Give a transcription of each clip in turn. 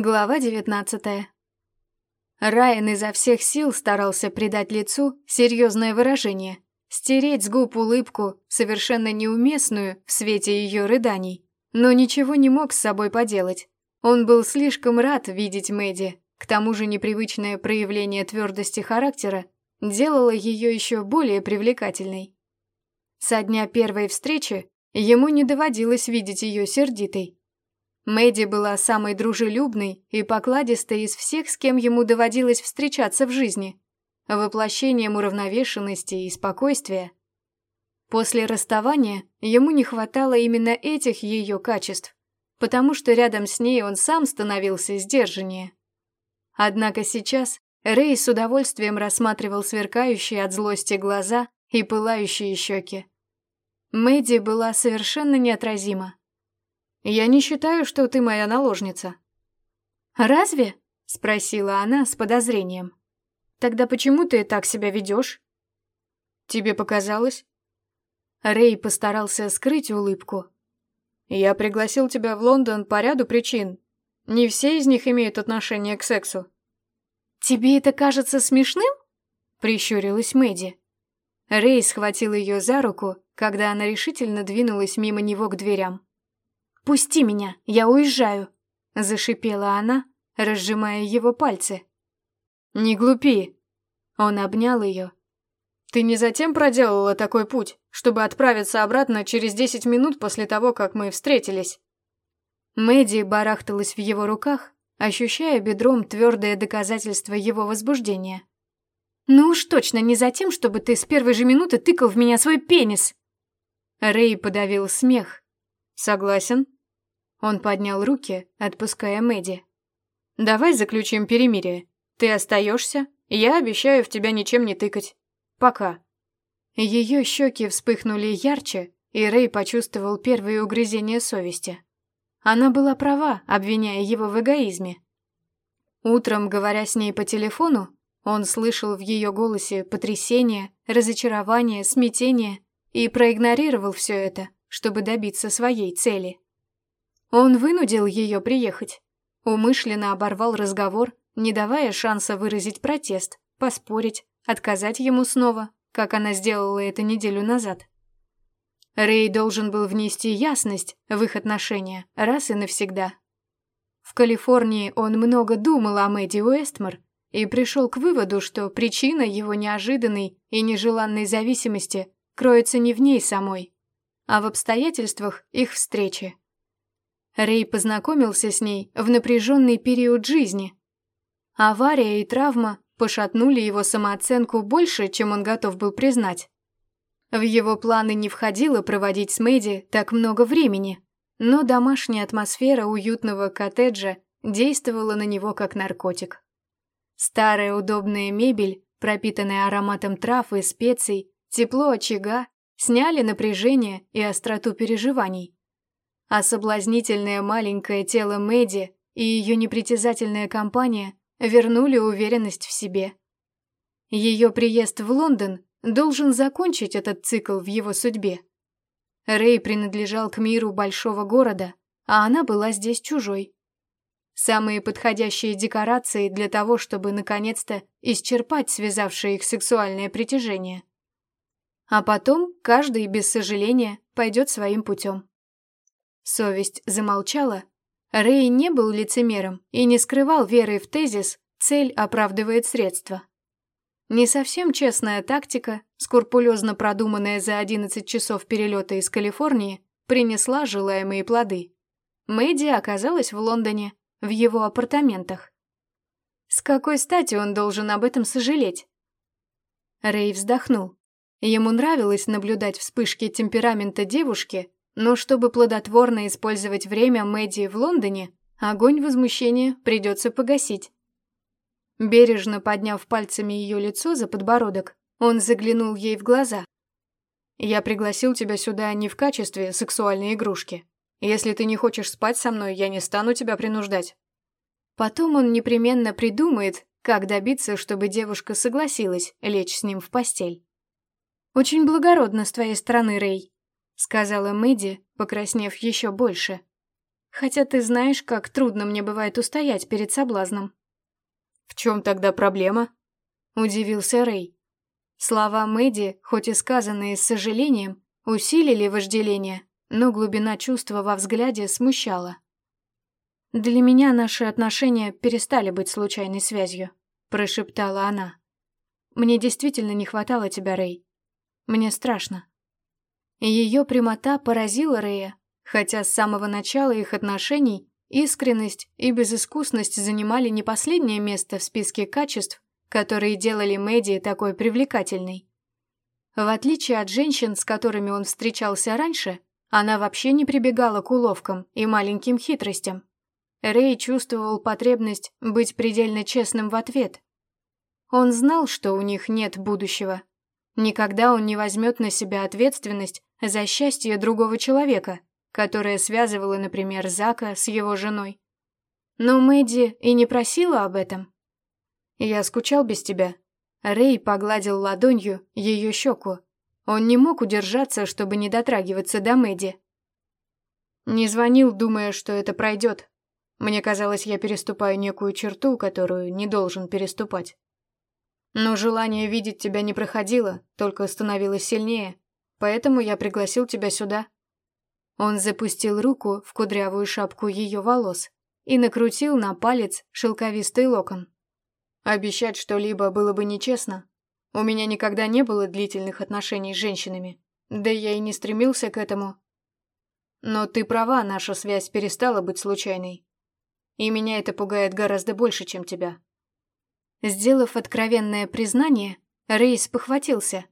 Глава девятнадцатая. Райан изо всех сил старался придать лицу серьезное выражение, стереть с губ улыбку, совершенно неуместную в свете ее рыданий, но ничего не мог с собой поделать. Он был слишком рад видеть Мэдди, к тому же непривычное проявление твердости характера делало ее еще более привлекательной. Со дня первой встречи ему не доводилось видеть ее сердитой, Мэдди была самой дружелюбной и покладистой из всех, с кем ему доводилось встречаться в жизни, воплощением уравновешенности и спокойствия. После расставания ему не хватало именно этих ее качеств, потому что рядом с ней он сам становился сдержаннее. Однако сейчас Рэй с удовольствием рассматривал сверкающие от злости глаза и пылающие щеки. Мэдди была совершенно неотразима. Я не считаю, что ты моя наложница». «Разве?» — спросила она с подозрением. «Тогда почему ты так себя ведешь?» «Тебе показалось?» Рэй постарался скрыть улыбку. «Я пригласил тебя в Лондон по ряду причин. Не все из них имеют отношение к сексу». «Тебе это кажется смешным?» — прищурилась Мэдди. Рэй схватил ее за руку, когда она решительно двинулась мимо него к дверям. «Пусти меня, я уезжаю!» — зашипела она, разжимая его пальцы. «Не глупи!» Он обнял ее. «Ты не затем проделала такой путь, чтобы отправиться обратно через десять минут после того, как мы встретились?» Мэдди барахталась в его руках, ощущая бедром твердое доказательство его возбуждения. «Ну уж точно не за тем, чтобы ты с первой же минуты тыкал в меня свой пенис!» Рэй подавил смех. «Согласен?» Он поднял руки, отпуская Мэдди. «Давай заключим перемирие. Ты остаешься, я обещаю в тебя ничем не тыкать. Пока». Ее щеки вспыхнули ярче, и Рэй почувствовал первые угрызения совести. Она была права, обвиняя его в эгоизме. Утром, говоря с ней по телефону, он слышал в ее голосе потрясение, разочарование, смятение и проигнорировал все это, чтобы добиться своей цели. Он вынудил ее приехать. Умышленно оборвал разговор, не давая шанса выразить протест, поспорить, отказать ему снова, как она сделала это неделю назад. Рэй должен был внести ясность в их отношения раз и навсегда. В Калифорнии он много думал о Мэдди Уэстмор и пришел к выводу, что причина его неожиданной и нежеланной зависимости кроется не в ней самой, а в обстоятельствах их встречи. Рэй познакомился с ней в напряженный период жизни. Авария и травма пошатнули его самооценку больше, чем он готов был признать. В его планы не входило проводить с Мэдди так много времени, но домашняя атмосфера уютного коттеджа действовала на него как наркотик. Старая удобная мебель, пропитанная ароматом трав и специй, тепло очага, сняли напряжение и остроту переживаний а соблазнительное маленькое тело Мэдди и ее непритязательная компания вернули уверенность в себе. Ее приезд в Лондон должен закончить этот цикл в его судьбе. Рэй принадлежал к миру большого города, а она была здесь чужой. Самые подходящие декорации для того, чтобы наконец-то исчерпать связавшее их сексуальное притяжение. А потом каждый, без сожаления, пойдет своим путем. Совесть замолчала. Рэй не был лицемером и не скрывал веры в тезис «цель оправдывает средства». Не совсем честная тактика, скрупулезно продуманная за 11 часов перелета из Калифорнии, принесла желаемые плоды. Мэдди оказалась в Лондоне, в его апартаментах. С какой стати он должен об этом сожалеть? Рэй вздохнул. Ему нравилось наблюдать вспышки темперамента девушки, но чтобы плодотворно использовать время Мэдди в Лондоне, огонь возмущения придется погасить. Бережно подняв пальцами ее лицо за подбородок, он заглянул ей в глаза. «Я пригласил тебя сюда не в качестве сексуальной игрушки. Если ты не хочешь спать со мной, я не стану тебя принуждать». Потом он непременно придумает, как добиться, чтобы девушка согласилась лечь с ним в постель. «Очень благородно с твоей стороны, Рэй», сказала Мэдди, покраснев еще больше. Хотя ты знаешь, как трудно мне бывает устоять перед соблазном. В чем тогда проблема? Удивился Рэй. Слова Мэдди, хоть и сказанные с сожалением, усилили вожделение, но глубина чувства во взгляде смущала. «Для меня наши отношения перестали быть случайной связью», — прошептала она. «Мне действительно не хватало тебя, Рэй. Мне страшно». Ее прямота поразила Рэя, хотя с самого начала их отношений искренность и безыскусность занимали не последнее место в списке качеств, которые делали Мэдди такой привлекательной. В отличие от женщин, с которыми он встречался раньше, она вообще не прибегала к уловкам и маленьким хитростям. Рэй чувствовал потребность быть предельно честным в ответ. Он знал, что у них нет будущего. Никогда он не возьмет на себя ответственность за счастье другого человека, которое связывало, например, Зака с его женой. Но Мэдди и не просила об этом. «Я скучал без тебя». Рэй погладил ладонью ее щеку. Он не мог удержаться, чтобы не дотрагиваться до Мэдди. Не звонил, думая, что это пройдет. Мне казалось, я переступаю некую черту, которую не должен переступать. Но желание видеть тебя не проходило, только становилось сильнее. Поэтому я пригласил тебя сюда. Он запустил руку в кудрявую шапку ее волос и накрутил на палец шелковистый локон. Обещать что-либо было бы нечестно. У меня никогда не было длительных отношений с женщинами, да я и не стремился к этому. Но ты права, наша связь перестала быть случайной. И меня это пугает гораздо больше, чем тебя. Сделав откровенное признание, Рейс похватился.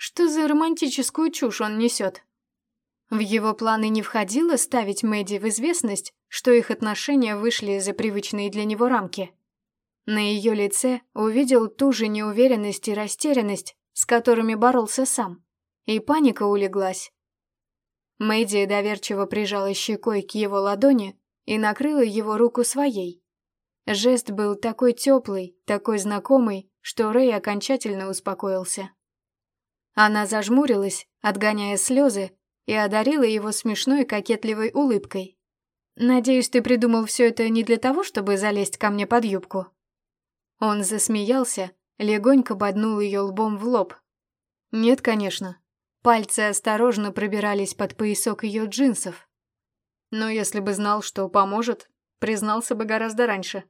Что за романтическую чушь он несет? В его планы не входило ставить Мэдди в известность, что их отношения вышли за привычные для него рамки. На ее лице увидел ту же неуверенность и растерянность, с которыми боролся сам. И паника улеглась. Мэдди доверчиво прижала щекой к его ладони и накрыла его руку своей. Жест был такой теплый, такой знакомый, что Рэй окончательно успокоился. Она зажмурилась, отгоняя слезы, и одарила его смешной кокетливой улыбкой. «Надеюсь, ты придумал все это не для того, чтобы залезть ко мне под юбку?» Он засмеялся, легонько боднул ее лбом в лоб. «Нет, конечно». Пальцы осторожно пробирались под поясок ее джинсов. Но если бы знал, что поможет, признался бы гораздо раньше.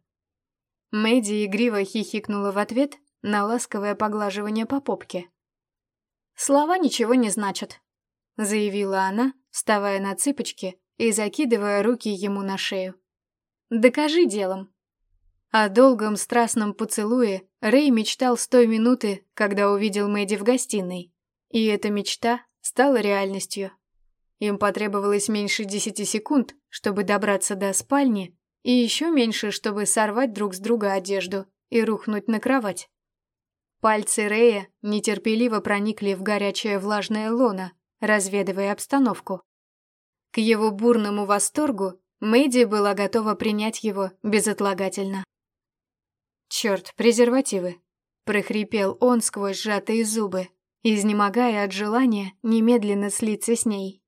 Мэдди игриво хихикнула в ответ на ласковое поглаживание по попке. «Слова ничего не значат», — заявила она, вставая на цыпочки и закидывая руки ему на шею. «Докажи делом». О долгом страстном поцелуе Рэй мечтал с той минуты, когда увидел Мэдди в гостиной. И эта мечта стала реальностью. Им потребовалось меньше десяти секунд, чтобы добраться до спальни, и еще меньше, чтобы сорвать друг с друга одежду и рухнуть на кровать. Пальцы Рея нетерпеливо проникли в горячее влажное лоно, разведывая обстановку. К его бурному восторгу Мэдди была готова принять его безотлагательно. «Черт, презервативы!» — прохрипел он сквозь сжатые зубы, изнемогая от желания немедленно слиться с ней.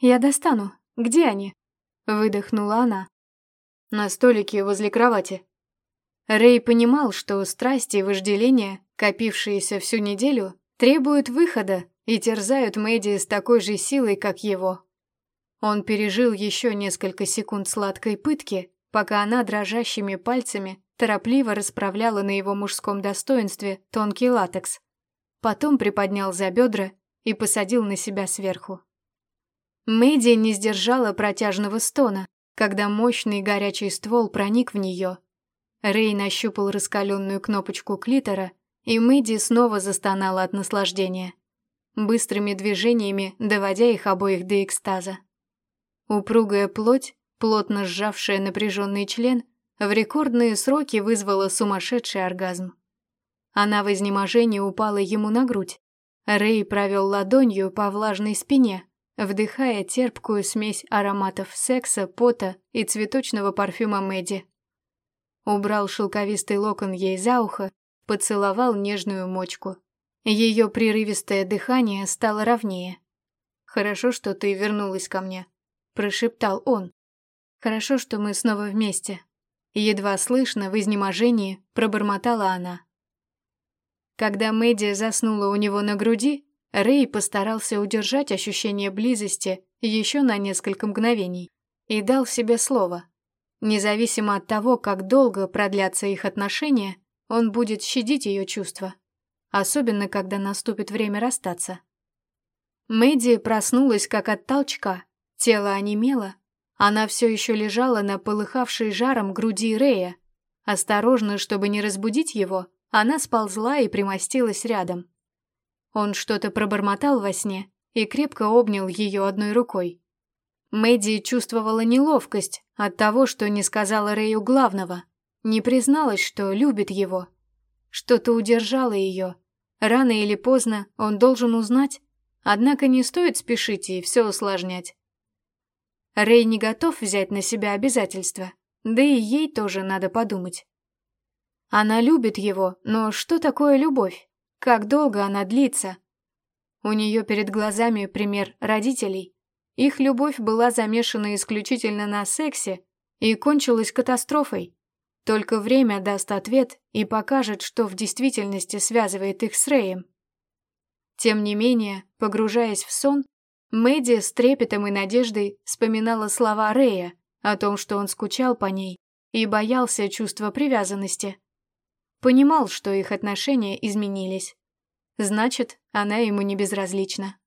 «Я достану. Где они?» — выдохнула она. «На столике возле кровати». Рэй понимал, что страсти и вожделение, копившиеся всю неделю, требуют выхода и терзают Мэдди с такой же силой, как его. Он пережил еще несколько секунд сладкой пытки, пока она дрожащими пальцами торопливо расправляла на его мужском достоинстве тонкий латекс. Потом приподнял за бедра и посадил на себя сверху. Мэдди не сдержала протяжного стона, когда мощный горячий ствол проник в нее. Рэй нащупал раскаленную кнопочку клитора, и Мэдди снова застонала от наслаждения, быстрыми движениями доводя их обоих до экстаза. Упругая плоть, плотно сжавшая напряженный член, в рекордные сроки вызвала сумасшедший оргазм. Она в изнеможении упала ему на грудь. Рэй провел ладонью по влажной спине, вдыхая терпкую смесь ароматов секса, пота и цветочного парфюма Мэдди. Убрал шелковистый локон ей за ухо, поцеловал нежную мочку. Ее прерывистое дыхание стало ровнее. «Хорошо, что ты вернулась ко мне», — прошептал он. Хорошо, что мы снова вместе. Едва слышно, в изнеможении, пробормотала она. Когда Мэдди заснула у него на груди, Рэй постарался удержать ощущение близости еще на несколько мгновений и дал себе слово. Независимо от того, как долго продлятся их отношения, он будет щадить ее чувства, особенно когда наступит время расстаться. Мэдди проснулась как от толчка, тело онемело, она все еще лежала на полыхавшей жаром груди Рея. Осторожно, чтобы не разбудить его, она сползла и примостилась рядом. Он что-то пробормотал во сне и крепко обнял ее одной рукой. Мэдди чувствовала неловкость от того, что не сказала Рэю главного, не призналась, что любит его. Что-то удержало ее. Рано или поздно он должен узнать, однако не стоит спешить и все усложнять. Рэй не готов взять на себя обязательства, да и ей тоже надо подумать. Она любит его, но что такое любовь? Как долго она длится? У нее перед глазами пример родителей. Их любовь была замешана исключительно на сексе и кончилась катастрофой. Только время даст ответ и покажет, что в действительности связывает их с Рэем. Тем не менее, погружаясь в сон, Мэдди с трепетом и надеждой вспоминала слова Рэя о том, что он скучал по ней и боялся чувства привязанности. Понимал, что их отношения изменились. Значит, она ему не безразлична.